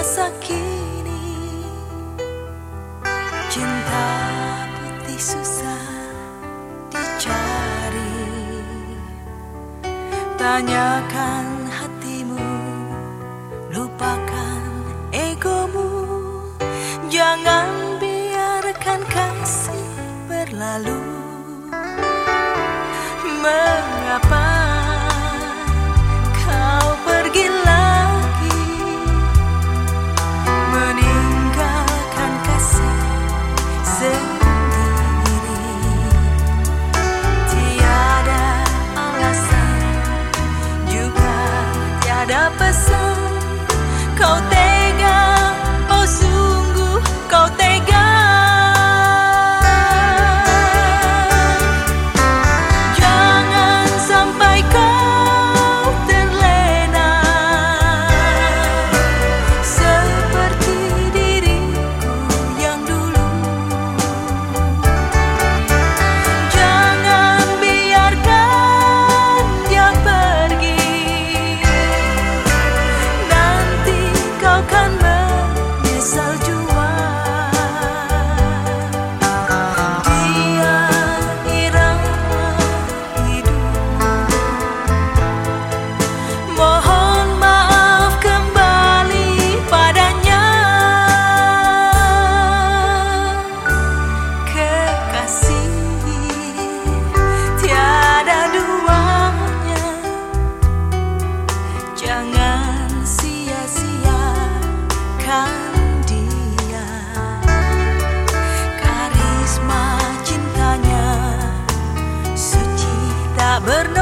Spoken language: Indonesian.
masa kini. Cinta putih susah dicari. Tanyakan hatimu Lupakan egomu. Jangan biarkan kasih berlalu. Mengapa opposite. bernama.